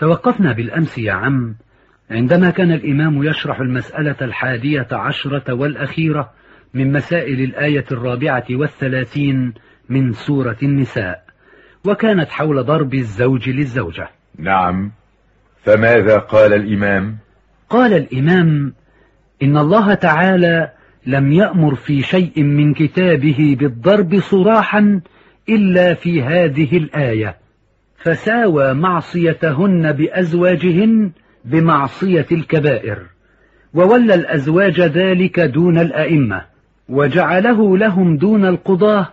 توقفنا بالأمس يا عم. عندما كان الإمام يشرح المسألة الحادية عشرة والأخيرة من مسائل الآية الرابعة والثلاثين من سورة النساء وكانت حول ضرب الزوج للزوجة. نعم. فماذا قال الإمام؟ قال الإمام إن الله تعالى لم يأمر في شيء من كتابه بالضرب صراحا إلا في هذه الآية. فساوى معصيتهن بأزواجهن بمعصية الكبائر وولى الأزواج ذلك دون الأئمة وجعله لهم دون القضاة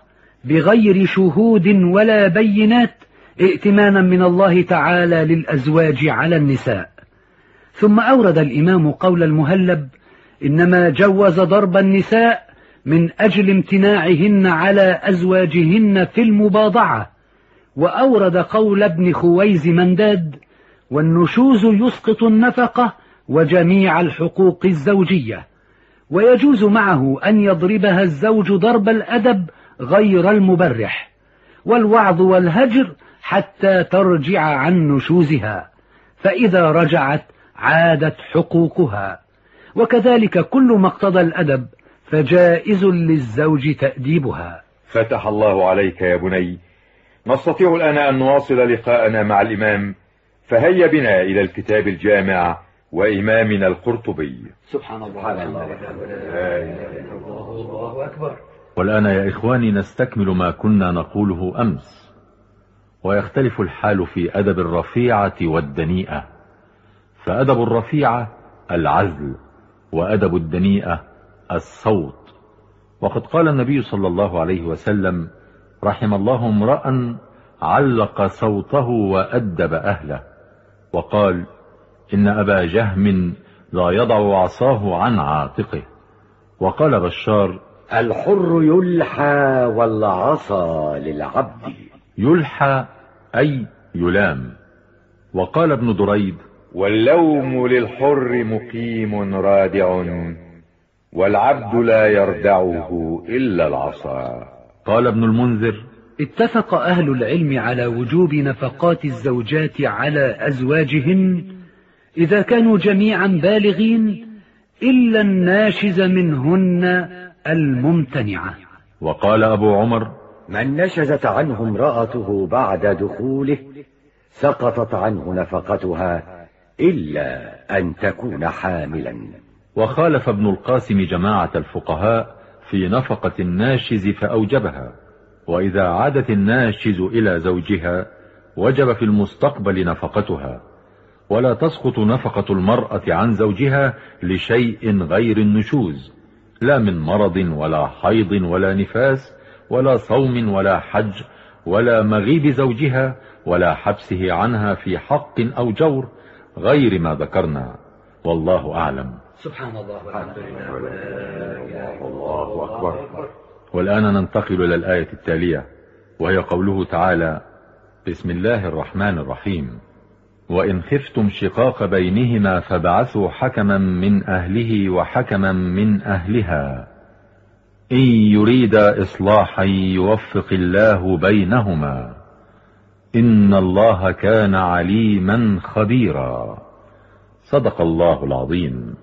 بغير شهود ولا بينات ائتمانا من الله تعالى للأزواج على النساء. ثم أورد الإمام قول المهلب إنما جوز ضرب النساء من أجل امتناعهن على أزواجهن في المباضعة وأورد قول ابن خويز منداد والنشوز يسقط النفقة وجميع الحقوق الزوجية ويجوز معه أن يضربها الزوج ضرب الأدب غير المبرح والوعظ والهجر حتى ترجع عن نشوزها فإذا رجعت عادت حقوقها. وكذلك كل ما اقتضى الأدب فجائز للزوج تأديبها. فتح الله عليك يا بني نستطيع الآن أن نواصل لقاءنا مع الإمام. فهيا بنا إلى الكتاب الجامع وإمامنا القرطبي. سبحان الله. سبحان الله. الله أكبر. والآن يا إخواني نستكمل ما كنا نقوله أمس. ويختلف الحال في أدب الرفيعة والدنيئة. فأدب الرفيعة العزل وأدب الدنيئة الصوت. وقد قال النبي صلى الله عليه وسلم رحم الله امرأ علق صوته وأدب أهله وقال إن أبا جهم لا يضع عصاه عن عاتقه. وقال بشار الحر يلحى والعصا للعبد. يلحى أي يلام. وقال ابن دريد واللوم للحر مقيم رادع والعبد لا يردعه إلا العصا. قال ابن المنذر اتفق أهل العلم على وجوب نفقات الزوجات على أزواجهن إذا كانوا جميعا بالغين إلا الناشز منهن الممتنعة. وقال أبو عمر من نشزت عنه امرأته بعد دخوله سقطت عنه نفقتها إلا أن تكون حاملا. وخالف ابن القاسم جماعة الفقهاء في نفقة الناشز فأوجبها وإذا عادت الناشز إلى زوجها وجب في المستقبل نفقتها ولا تسقط نفقة المرأة عن زوجها لشيء غير النشوز لا من مرض ولا حيض ولا نفاس ولا صوم ولا حج ولا مغيب زوجها ولا حبسه عنها في حق أو جور غير ما ذكرنا والله أعلم. سبحان الله والحمد لله. الله أكبر. والآن ننتقل إلى الآية التالية وهي قوله تعالى بسم الله الرحمن الرحيم. وإن خفتم شقاق بينهما فابعثوا حكما من أهله وحكما من أهلها. إن يريد إصلاحا يوفق الله بينهما. إن الله كان عليما خبيرا. صدق الله العظيم.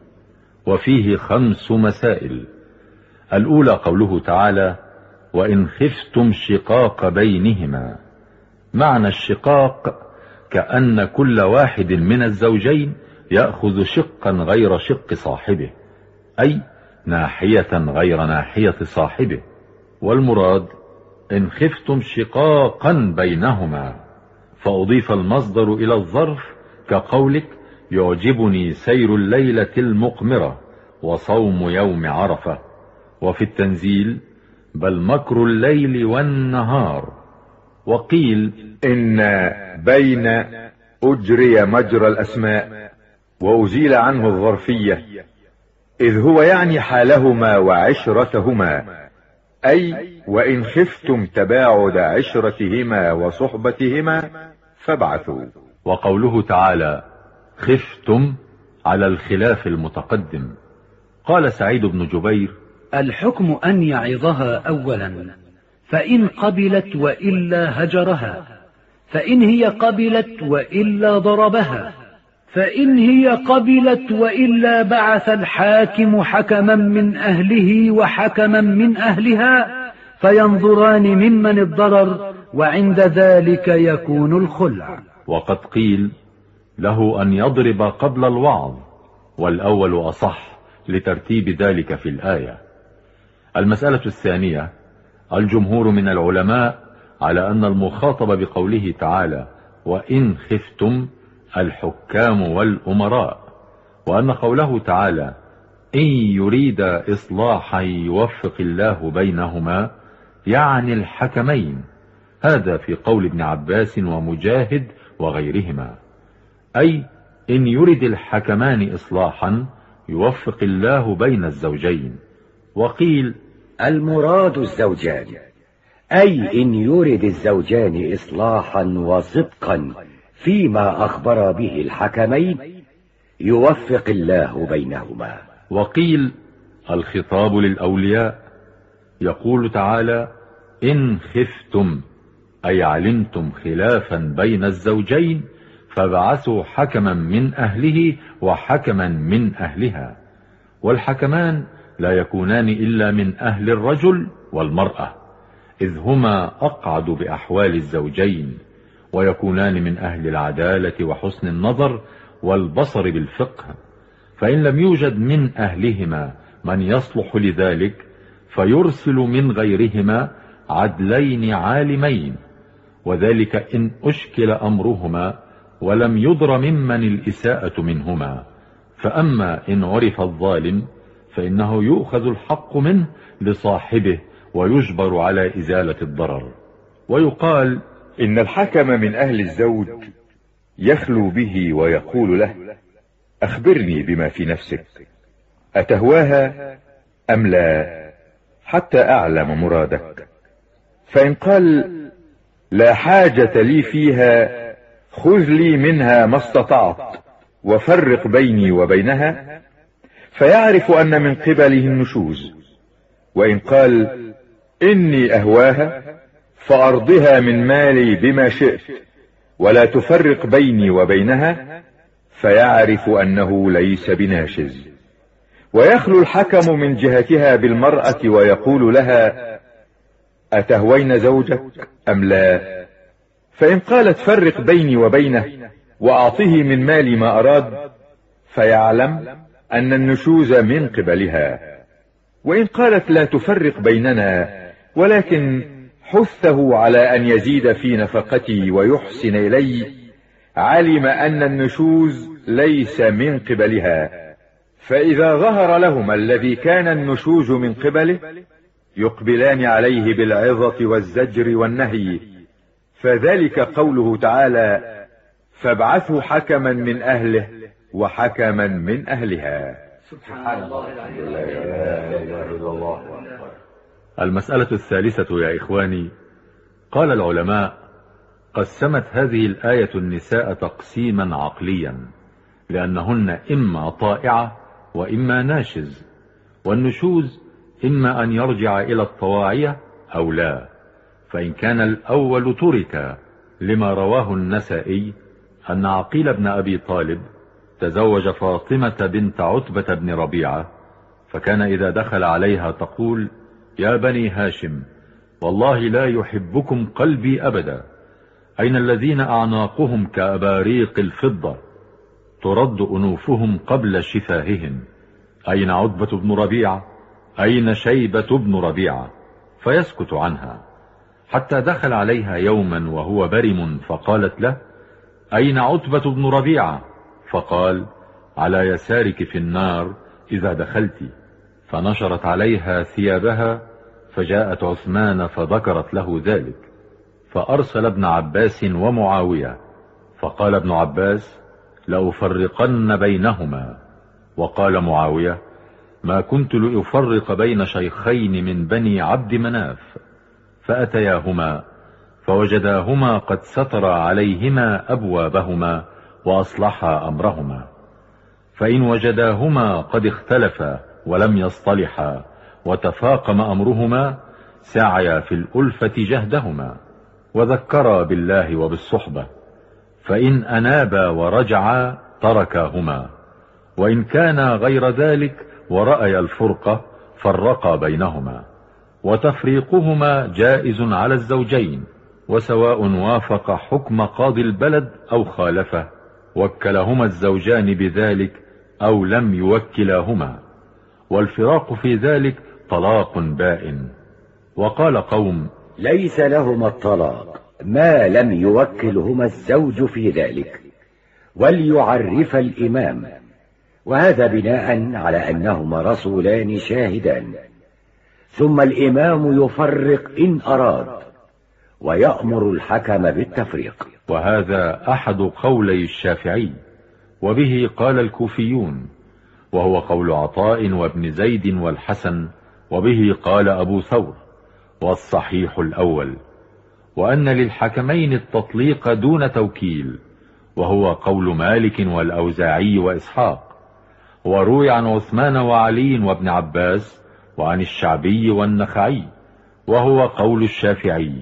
وفيه خمس مسائل. الأولى قوله تعالى وإن خفتم شقاق بينهما. معنى الشقاق كأن كل واحد من الزوجين يأخذ شقا غير شق صاحبه أي ناحية غير ناحية صاحبه. والمراد إن خفتم شقاقا بينهما. فأضيف المصدر إلى الظرف كقولك يعجبني سير الليلة المقمرة وصوم يوم عرفة. وفي التنزيل بل مكر الليل والنهار. وقيل إن بين أجري مجرى الأسماء وأزيل عنه الظرفية إذ هو يعني حالهما وعشرتهما. أي وإن خفتم تباعد عشرتهما وصحبتهما فابعثوا. وقوله تعالى خفتم على الخلاف المتقدم. قال سعيد بن جبير الحكم أن يعظها أولا فإن قبلت وإلا هجرها فإن هي قبلت وإلا ضربها فإن هي قبلت وإلا بعث الحاكم حكما من أهله وحكما من أهلها فينظران ممن الضرر وعند ذلك يكون الخلع. وقد قيل له أن يضرب قبل الوعظ والأول أصح لترتيب ذلك في الآية. المسألة الثانية الجمهور من العلماء على أن المخاطب بقوله تعالى وإن خفتم الحكام والأمراء وأن قوله تعالى إن يريد إصلاحا يوفق الله بينهما يعني الحكمين هذا في قول ابن عباس ومجاهد وغيرهما. أي إن يرد الحكمان إصلاحا يوفق الله بين الزوجين. وقيل المراد الزوجان أي إن يرد الزوجان إصلاحا وصدقا فيما أخبر به الحكمين يوفق الله بينهما. وقيل الخطاب للأولياء يقول تعالى إن خفتم أي علمتم خلافا بين الزوجين. فابعثوا حكما من أهله وحكما من أهلها. والحكمان لا يكونان إلا من أهل الرجل والمرأة إذ هما أقعد بأحوال الزوجين ويكونان من أهل العدالة وحسن النظر والبصر بالفقه. فإن لم يوجد من أهلهما من يصلح لذلك فيرسل من غيرهما عدلين عالمين وذلك إن أشكل أمرهما ولم يضر ممن الإساءة منهما. فأما إن عرف الظالم فإنه يؤخذ الحق منه لصاحبه ويجبر على إزالة الضرر. ويقال إن الحكم من أهل الزوج يخلو به ويقول له أخبرني بما في نفسك. أتهواها أم لا؟ حتى أعلم مرادك. فإن قال لا حاجة لي فيها خذ لي منها ما استطعت وفرق بيني وبينها فيعرف أن من قبله النشوز. وإن قال إني أهواها فأرضها من مالي بما شئت ولا تفرق بيني وبينها فيعرف أنه ليس بناشز. ويخلو الحكم من جهتها بالمرأة ويقول لها أتهوين زوجك أم لا؟ فإن قالت فرق بيني وبينه وأعطه من مالي ما أراد فيعلم أن النشوز من قبلها. وإن قالت لا تفرق بيننا ولكن حثه على أن يزيد في نفقتي ويحسن إلي علم أن النشوز ليس من قبلها. فإذا ظهر لهما الذي كان النشوز من قبله يقبلان عليه بالعظة والزجر والنهي. فذلك قوله تعالى فابعثوا حكما من أهله وحكما من أهلها. سبحان الله المسألة الثالثة يا إخواني قال العلماء قسمت هذه الآية النساء تقسيما عقليا لأنهن إما طائعة وإما ناشز والنشوز إما أن يرجع إلى الطواعية أو لا. فإن كان الأول ترك لما رواه النسائي أن عقيل بن أبي طالب تزوج فاطمة بنت عتبة بن ربيعة فكان إذا دخل عليها تقول يا بني هاشم والله لا يحبكم قلبي أبدا أين الذين أعناقهم كأباريق الفضة؟ ترد أنوفهم قبل شفاههم أين عتبة بن ربيعة؟ أين شيبة بن ربيعة؟ فيسكت عنها. حتى دخل عليها يوما وهو برم فقالت له أين عتبة بن ربيعة؟ فقال على يسارك في النار إذا دخلت. فنشرت عليها ثيابها فجاءت عثمان فذكرت له ذلك. فأرسل ابن عباس ومعاوية. فقال ابن عباس لأفرقن بينهما. وقال معاوية ما كنت لأفرق بين شيخين من بني عبد مناف. فأتياهما فوجداهما قد ستر عليهما أبوابهما وأصلحا أمرهما. فإن وجداهما قد اختلفا ولم يصطلحا وتفاقم أمرهما سعيا في الألفة جهدهما وذكرا بالله وبالصحبة. فإن أنابا ورجعا تركاهما. وإن كانا غير ذلك ورأي الفرقة فرقا بينهما. وتفريقهما جائز على الزوجين وسواء وافق حكم قاضي البلد أو خالفه وكلهما الزوجان بذلك أو لم يوكلاهما. والفراق في ذلك طلاق بائن. وقال قوم ليس لهما الطلاق ما لم يوكلهما الزوج في ذلك وليعرف الإمام. وهذا بناء على أنهما رسولان شاهدان. ثم الإمام يفرق إن أراد ويأمر الحكم بالتفريق. وهذا أحد قولي الشافعي وبه قال الكوفيون وهو قول عطاء وابن زيد والحسن وبه قال أبو ثور والصحيح الأول وأن للحكمين التطليق دون توكيل وهو قول مالك والأوزاعي وإسحاق وروي عن عثمان وعلي وابن عباس وعن الشعبي والنخعي وهو قول الشافعي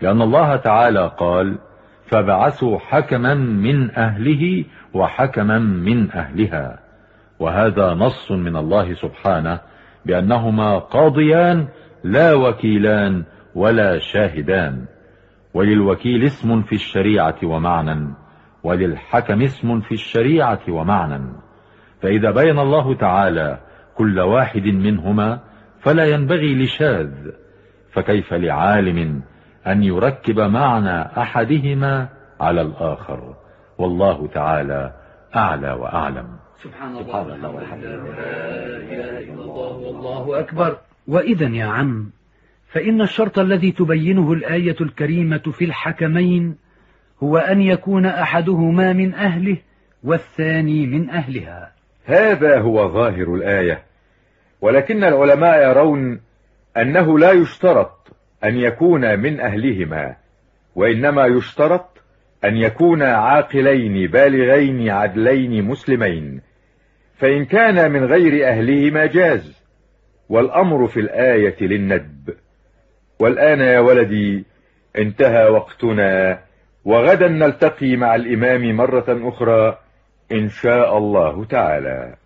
لأن الله تعالى قال فبعثوا حكما من أهله وحكما من أهلها وهذا نص من الله سبحانه بأنهما قاضيان لا وكيلان ولا شاهدان. وللوكيل اسم في الشريعة ومعنى وللحكم اسم في الشريعة ومعنى. فإذا بين الله تعالى كل واحد منهما فلا ينبغي لشاذ فكيف لعالم أن يركب معنى أحدهما على الآخر؟ والله تعالى أعلى وأعلم. سبحان الله, سبحان الله والحمد لله. لا إله إلا الله والله أكبر. وإذا يا عم فإن الشرط الذي تبينه الآية الكريمة في الحكمين هو أن يكون أحدهما من أهله والثاني من أهلها. هذا هو ظاهر الآية. ولكن العلماء يرون أنه لا يشترط أن يكون من أهلهما وإنما يشترط أن يكونا عاقلين بالغين عدلين مسلمين. فإن كان من غير أهلهما جاز. والأمر في الآية للندب. والآن يا ولدي انتهى وقتنا وغدا نلتقي مع الإمام مرة أخرى إن شاء الله تعالى.